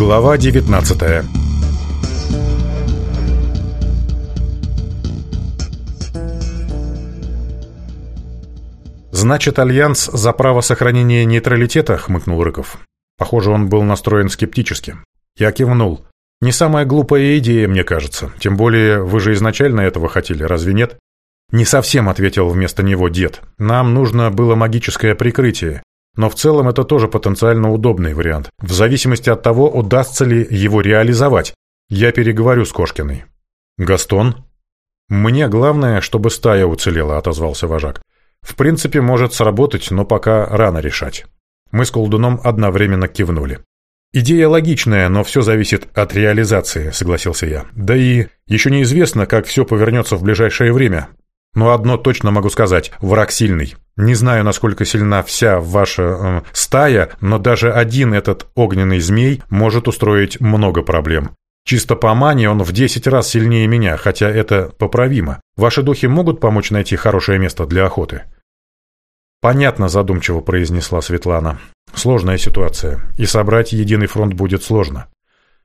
Глава 19 «Значит, Альянс за право сохранения нейтралитета?» — хмыкнул Рыков. Похоже, он был настроен скептически. Я кивнул. «Не самая глупая идея, мне кажется. Тем более, вы же изначально этого хотели, разве нет?» «Не совсем», — ответил вместо него дед. «Нам нужно было магическое прикрытие. Но в целом это тоже потенциально удобный вариант, в зависимости от того, удастся ли его реализовать. Я переговорю с Кошкиной. «Гастон?» «Мне главное, чтобы стая уцелела», — отозвался вожак. «В принципе, может сработать, но пока рано решать». Мы с колдуном одновременно кивнули. «Идея логичная, но все зависит от реализации», — согласился я. «Да и еще неизвестно, как все повернется в ближайшее время, но одно точно могу сказать – враг сильный. Не знаю, насколько сильна вся ваша э, стая, но даже один этот огненный змей может устроить много проблем. Чисто по мане он в 10 раз сильнее меня, хотя это поправимо. Ваши духи могут помочь найти хорошее место для охоты?» «Понятно», – задумчиво произнесла Светлана. «Сложная ситуация, и собрать единый фронт будет сложно.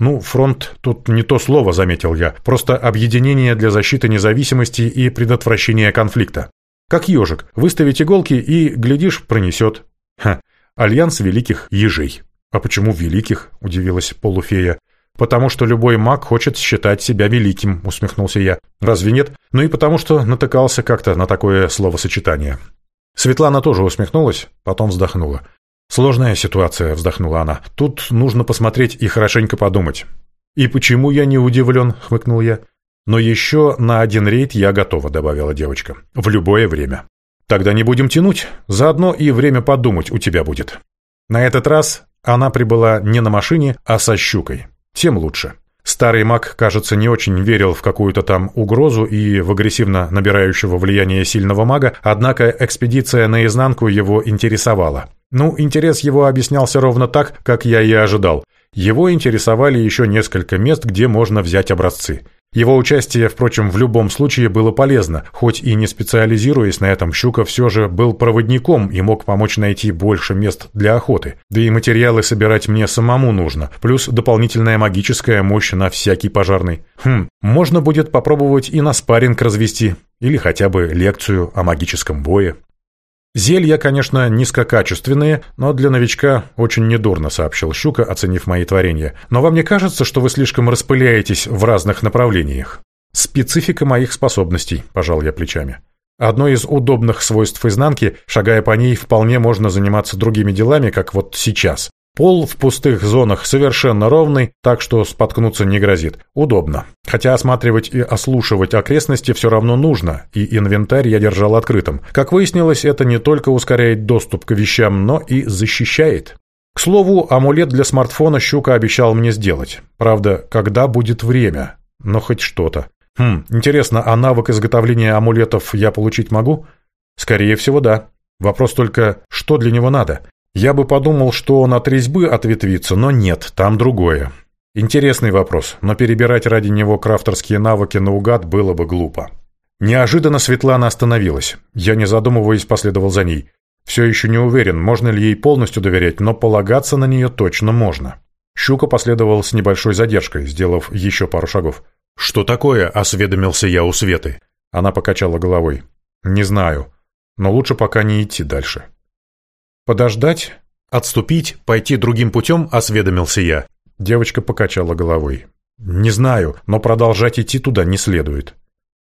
«Ну, фронт тут не то слово», — заметил я. «Просто объединение для защиты независимости и предотвращения конфликта. Как ежик, выставить иголки и, глядишь, пронесет». «Ха, альянс великих ежей». «А почему великих?» — удивилась полуфея. «Потому что любой маг хочет считать себя великим», — усмехнулся я. «Разве нет? Ну и потому что натыкался как-то на такое словосочетание». Светлана тоже усмехнулась, потом вздохнула. «Сложная ситуация», — вздохнула она. «Тут нужно посмотреть и хорошенько подумать». «И почему я не удивлен?» — хмыкнул я. «Но еще на один рейд я готова», — добавила девочка. «В любое время». «Тогда не будем тянуть. Заодно и время подумать у тебя будет». На этот раз она прибыла не на машине, а со щукой. Тем лучше. Старый маг, кажется, не очень верил в какую-то там угрозу и в агрессивно набирающего влияние сильного мага, однако экспедиция наизнанку его интересовала. Ну, интерес его объяснялся ровно так, как я и ожидал. Его интересовали еще несколько мест, где можно взять образцы. Его участие, впрочем, в любом случае было полезно, хоть и не специализируясь на этом, Щука все же был проводником и мог помочь найти больше мест для охоты. Да и материалы собирать мне самому нужно, плюс дополнительная магическая мощь на всякий пожарный. Хм, можно будет попробовать и на спарринг развести, или хотя бы лекцию о магическом бое. Зелья, конечно, низкокачественные, но для новичка очень недурно, сообщил Щука, оценив мои творения. Но вам не кажется, что вы слишком распыляетесь в разных направлениях? Специфика моих способностей, пожал я плечами. Одно из удобных свойств изнанки, шагая по ней, вполне можно заниматься другими делами, как вот сейчас. Пол в пустых зонах совершенно ровный, так что споткнуться не грозит. Удобно. Хотя осматривать и ослушивать окрестности все равно нужно, и инвентарь я держал открытым. Как выяснилось, это не только ускоряет доступ к вещам, но и защищает. К слову, амулет для смартфона Щука обещал мне сделать. Правда, когда будет время? Но хоть что-то. Хм, интересно, а навык изготовления амулетов я получить могу? Скорее всего, да. Вопрос только, что для него надо? Я бы подумал, что он от резьбы от ответвится, но нет, там другое. Интересный вопрос, но перебирать ради него крафтерские навыки наугад было бы глупо. Неожиданно Светлана остановилась. Я, не задумываясь, последовал за ней. Все еще не уверен, можно ли ей полностью доверять, но полагаться на нее точно можно. Щука последовал с небольшой задержкой, сделав еще пару шагов. «Что такое?» – осведомился я у Светы. Она покачала головой. «Не знаю. Но лучше пока не идти дальше». «Подождать? Отступить? Пойти другим путем?» — осведомился я. Девочка покачала головой. «Не знаю, но продолжать идти туда не следует».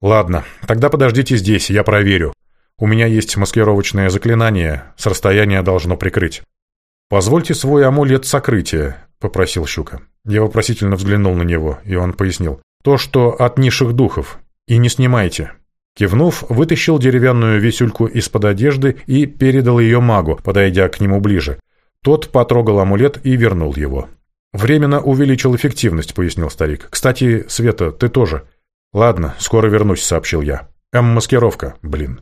«Ладно, тогда подождите здесь, я проверю. У меня есть маскировочное заклинание, с расстояния должно прикрыть». «Позвольте свой амулет сокрытия», — попросил Щука. Я вопросительно взглянул на него, и он пояснил. «То, что от низших духов. И не снимайте. Кивнув, вытащил деревянную висюльку из-под одежды и передал ее магу, подойдя к нему ближе. Тот потрогал амулет и вернул его. «Временно увеличил эффективность», — пояснил старик. «Кстати, Света, ты тоже». «Ладно, скоро вернусь», — сообщил я. «М-маскировка, блин».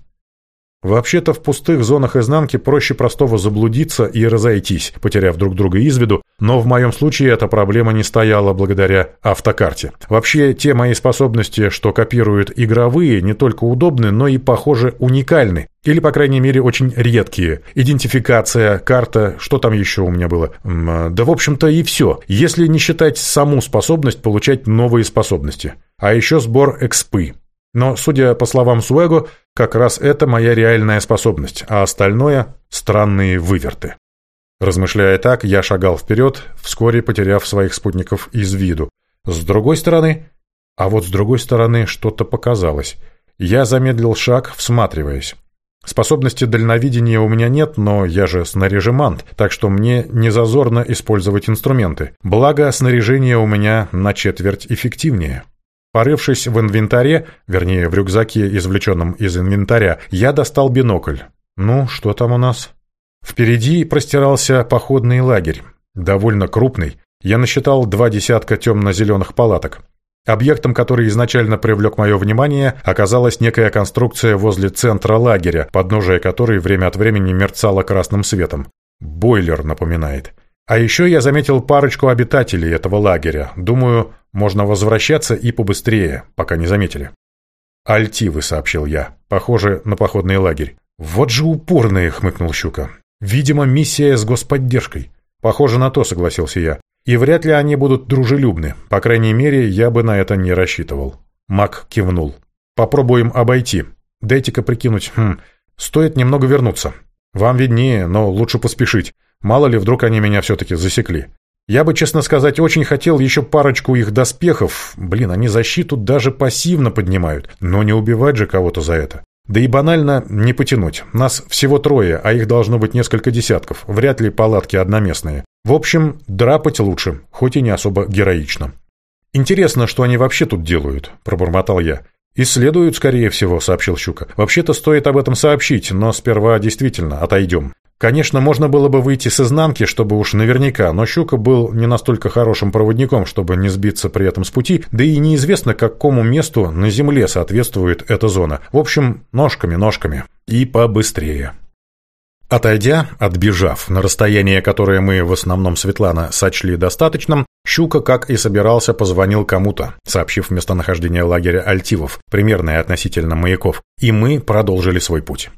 Вообще-то в пустых зонах изнанки проще простого заблудиться и разойтись, потеряв друг друга из виду, но в моем случае эта проблема не стояла благодаря автокарте. Вообще, те мои способности, что копируют игровые, не только удобны, но и, похоже, уникальны. Или, по крайней мере, очень редкие. Идентификация, карта, что там еще у меня было. А, да, в общем-то, и все. Если не считать саму способность получать новые способности. А еще сбор экспы. Но, судя по словам Суэго, как раз это моя реальная способность, а остальное — странные выверты. Размышляя так, я шагал вперед, вскоре потеряв своих спутников из виду. С другой стороны... А вот с другой стороны что-то показалось. Я замедлил шаг, всматриваясь. Способности дальновидения у меня нет, но я же снаряжемант, так что мне не зазорно использовать инструменты. Благо, снаряжение у меня на четверть эффективнее. Порывшись в инвентаре, вернее, в рюкзаке, извлеченном из инвентаря, я достал бинокль. Ну, что там у нас? Впереди простирался походный лагерь. Довольно крупный. Я насчитал два десятка темно-зеленых палаток. Объектом, который изначально привлек мое внимание, оказалась некая конструкция возле центра лагеря, подножие которой время от времени мерцало красным светом. Бойлер напоминает. А еще я заметил парочку обитателей этого лагеря. Думаю, можно возвращаться и побыстрее, пока не заметили. «Альтивы», — сообщил я. «Похоже на походный лагерь». «Вот же упорные», — хмыкнул Щука. «Видимо, миссия с господдержкой». «Похоже на то», — согласился я. «И вряд ли они будут дружелюбны. По крайней мере, я бы на это не рассчитывал». Мак кивнул. «Попробуем обойти. Дайте-ка прикинуть. Хм, стоит немного вернуться. Вам виднее, но лучше поспешить. Мало ли, вдруг они меня все-таки засекли. Я бы, честно сказать, очень хотел еще парочку их доспехов. Блин, они защиту даже пассивно поднимают. Но не убивать же кого-то за это. Да и банально не потянуть. Нас всего трое, а их должно быть несколько десятков. Вряд ли палатки одноместные. В общем, драпать лучше, хоть и не особо героично. «Интересно, что они вообще тут делают», – пробормотал я. «Исследуют, скорее всего», – сообщил Щука. «Вообще-то стоит об этом сообщить, но сперва действительно отойдем. Конечно, можно было бы выйти с изнанки, чтобы уж наверняка, но Щука был не настолько хорошим проводником, чтобы не сбиться при этом с пути, да и неизвестно, какому месту на Земле соответствует эта зона. В общем, ножками-ножками. И побыстрее. Отойдя, отбежав на расстояние, которое мы, в основном Светлана, сочли достаточным, Щука, как и собирался, позвонил кому-то, сообщив местонахождение лагеря Альтивов, примерное относительно маяков, и мы продолжили свой путь.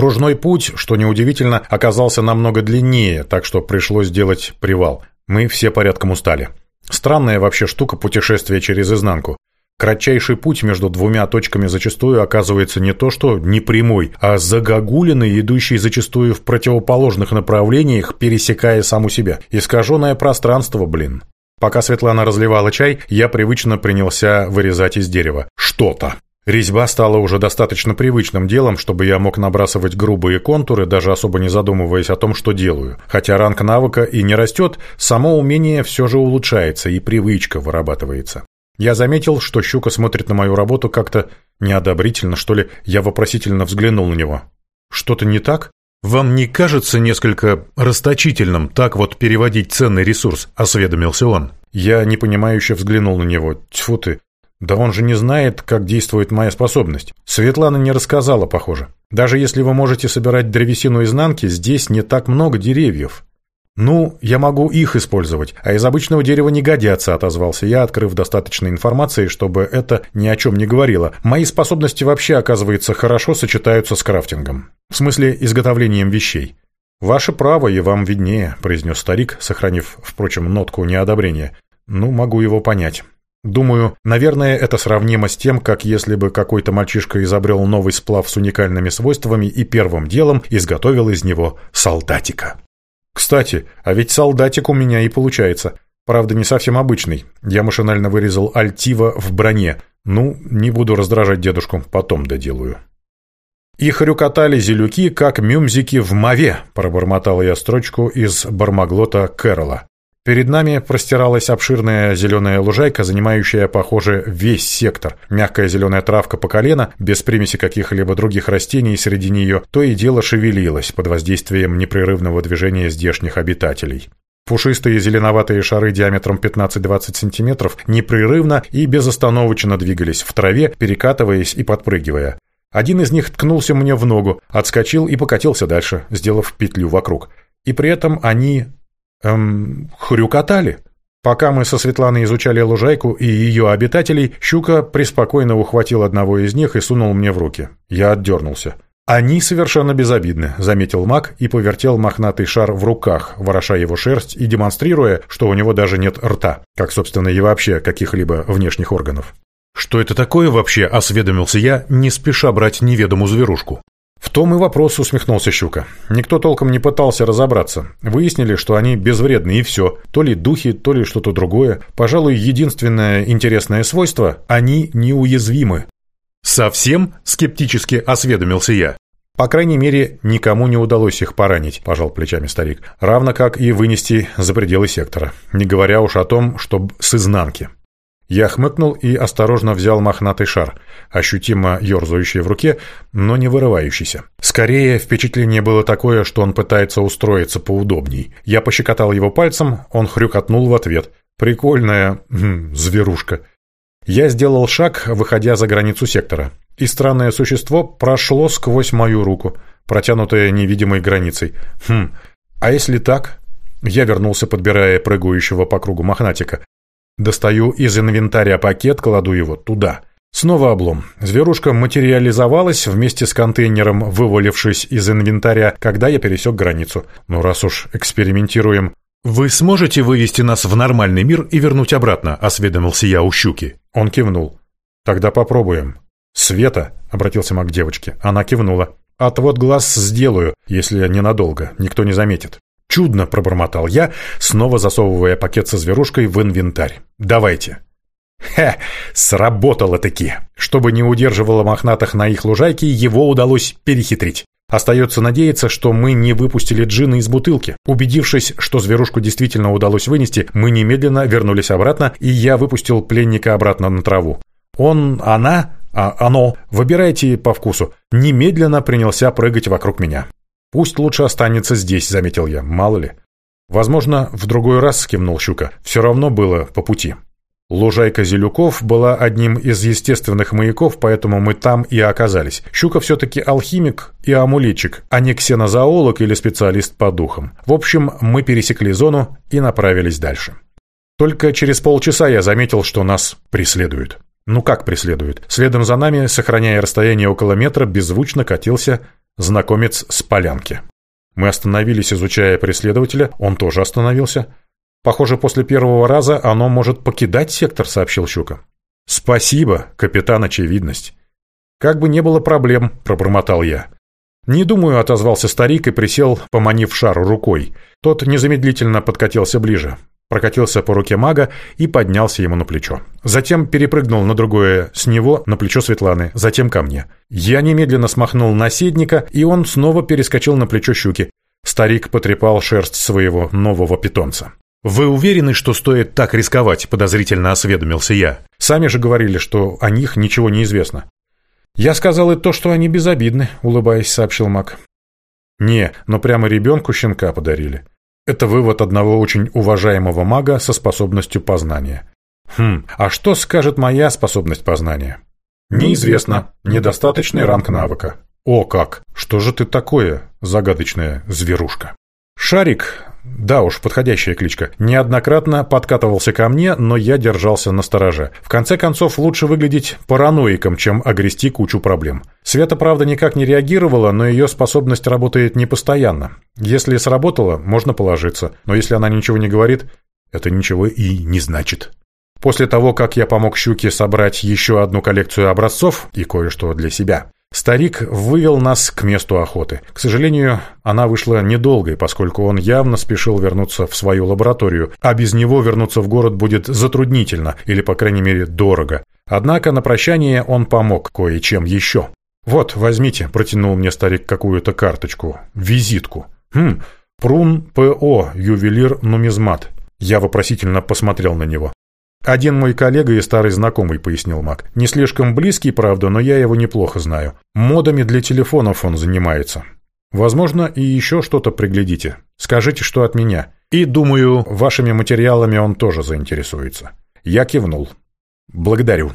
Кружной путь, что неудивительно, оказался намного длиннее, так что пришлось делать привал. Мы все порядком устали. Странная вообще штука путешествия через изнанку. Кратчайший путь между двумя точками зачастую оказывается не то что не прямой, а загогулиный, идущий зачастую в противоположных направлениях, пересекая саму себя. Искаженное пространство, блин. Пока Светлана разливала чай, я привычно принялся вырезать из дерева что-то. Резьба стала уже достаточно привычным делом, чтобы я мог набрасывать грубые контуры, даже особо не задумываясь о том, что делаю. Хотя ранг навыка и не растет, само умение все же улучшается и привычка вырабатывается. Я заметил, что щука смотрит на мою работу как-то неодобрительно, что ли. Я вопросительно взглянул на него. «Что-то не так?» «Вам не кажется несколько расточительным так вот переводить ценный ресурс?» – осведомился он. Я непонимающе взглянул на него. «Тьфу ты, да он же не знает, как действует моя способность. Светлана не рассказала, похоже. Даже если вы можете собирать древесину изнанки, здесь не так много деревьев. Ну, я могу их использовать, а из обычного дерева не годятся, отозвался я, открыв достаточно информации, чтобы это ни о чем не говорило. Мои способности вообще, оказывается, хорошо сочетаются с крафтингом. В смысле, изготовлением вещей. «Ваше право, и вам виднее», — произнес старик, сохранив, впрочем, нотку неодобрения. «Ну, могу его понять». Думаю, наверное, это сравнимо с тем, как если бы какой-то мальчишка изобрел новый сплав с уникальными свойствами и первым делом изготовил из него солдатика. Кстати, а ведь солдатик у меня и получается. Правда, не совсем обычный. Я машинально вырезал альтива в броне. Ну, не буду раздражать дедушку, потом доделаю. «И хрюкотали зелюки, как мюмзики в мове», – пробормотал я строчку из бармаглота Кэрола. Перед нами простиралась обширная зеленая лужайка, занимающая, похоже, весь сектор. Мягкая зеленая травка по колено, без примеси каких-либо других растений среди нее, то и дело шевелилась под воздействием непрерывного движения здешних обитателей. Пушистые зеленоватые шары диаметром 15-20 см непрерывно и безостановочно двигались в траве, перекатываясь и подпрыгивая. Один из них ткнулся мне в ногу, отскочил и покатился дальше, сделав петлю вокруг. И при этом они эм, хрюкотали. Пока мы со Светланой изучали лужайку и ее обитателей, щука преспокойно ухватил одного из них и сунул мне в руки. Я отдернулся. «Они совершенно безобидны», — заметил маг и повертел мохнатый шар в руках, вороша его шерсть и демонстрируя, что у него даже нет рта, как, собственно, и вообще каких-либо внешних органов. «Что это такое вообще?» — осведомился я, не спеша брать неведомую зверушку. В том и вопрос усмехнулся Щука. Никто толком не пытался разобраться. Выяснили, что они безвредны и все. То ли духи, то ли что-то другое. Пожалуй, единственное интересное свойство – они неуязвимы. «Совсем?» – скептически осведомился я. «По крайней мере, никому не удалось их поранить», – пожал плечами старик. «Равно как и вынести за пределы сектора, не говоря уж о том, чтобы с изнанки». Я хмыкнул и осторожно взял мохнатый шар, ощутимо ерзающий в руке, но не вырывающийся. Скорее, впечатление было такое, что он пытается устроиться поудобней. Я пощекотал его пальцем, он хрюкотнул в ответ. «Прикольная... Хм, зверушка». Я сделал шаг, выходя за границу сектора, и странное существо прошло сквозь мою руку, протянутое невидимой границей. Хм, а если так? Я вернулся, подбирая прыгающего по кругу мохнатика. Достаю из инвентаря пакет, кладу его туда. Снова облом. Зверушка материализовалась вместе с контейнером, вывалившись из инвентаря, когда я пересек границу. Ну раз уж экспериментируем... «Вы сможете вывести нас в нормальный мир и вернуть обратно?» – осведомился я у щуки. Он кивнул. «Тогда попробуем». «Света», — обратился Мак к девочке. Она кивнула. «Отвод глаз сделаю, если ненадолго. Никто не заметит». «Чудно!» — пробормотал я, снова засовывая пакет со зверушкой в инвентарь. «Давайте!» Хе, сработало-таки. Чтобы не удерживало мохнатых на их лужайке, его удалось перехитрить. Остается надеяться, что мы не выпустили джина из бутылки. Убедившись, что зверушку действительно удалось вынести, мы немедленно вернулись обратно, и я выпустил пленника обратно на траву. Он, она, а оно, выбирайте по вкусу, немедленно принялся прыгать вокруг меня. «Пусть лучше останется здесь», — заметил я, мало ли. «Возможно, в другой раз», — кивнул Щука. «Все равно было по пути». Лужайка Зелюков была одним из естественных маяков, поэтому мы там и оказались. Щука все-таки алхимик и амулетчик, а не ксенозоолог или специалист по духам. В общем, мы пересекли зону и направились дальше. Только через полчаса я заметил, что нас преследуют. Ну как преследуют? Следом за нами, сохраняя расстояние около метра, беззвучно катился знакомец с полянки. Мы остановились, изучая преследователя, он тоже остановился. «Похоже, после первого раза оно может покидать сектор», — сообщил Щука. «Спасибо, капитан Очевидность». «Как бы не было проблем», — пробормотал я. «Не думаю», — отозвался старик и присел, поманив шар рукой. Тот незамедлительно подкатился ближе прокатился по руке мага и поднялся ему на плечо. Затем перепрыгнул на другое с него на плечо Светланы, затем ко мне. Я немедленно смахнул наседника, и он снова перескочил на плечо щуки. Старик потрепал шерсть своего нового питомца. «Вы уверены, что стоит так рисковать?» – подозрительно осведомился я. «Сами же говорили, что о них ничего не известно». «Я сказал и то, что они безобидны», – улыбаясь, сообщил маг. «Не, но прямо ребенку щенка подарили. Это вывод одного очень уважаемого мага со способностью познания. Хм, а что скажет моя способность познания? Неизвестно. Недостаточный ранг навыка. О как! Что же ты такое, загадочная зверушка? Шарик да уж, подходящая кличка. Неоднократно подкатывался ко мне, но я держался на стороже. В конце концов, лучше выглядеть параноиком, чем огрести кучу проблем. Света, правда, никак не реагировала, но ее способность работает непостоянно. Если сработала, можно положиться. Но если она ничего не говорит, это ничего и не значит. После того, как я помог Щуке собрать еще одну коллекцию образцов и кое-что для себя, Старик вывел нас к месту охоты. К сожалению, она вышла недолгой, поскольку он явно спешил вернуться в свою лабораторию, а без него вернуться в город будет затруднительно или, по крайней мере, дорого. Однако на прощание он помог кое-чем еще. «Вот, возьмите», — протянул мне старик какую-то карточку, визитку. «Хм, Прун П.О., ювелир-нумизмат». Я вопросительно посмотрел на него. «Один мой коллега и старый знакомый», — пояснил Мак. «Не слишком близкий, правда, но я его неплохо знаю. Модами для телефонов он занимается. Возможно, и еще что-то приглядите. Скажите, что от меня. И, думаю, вашими материалами он тоже заинтересуется». Я кивнул. «Благодарю».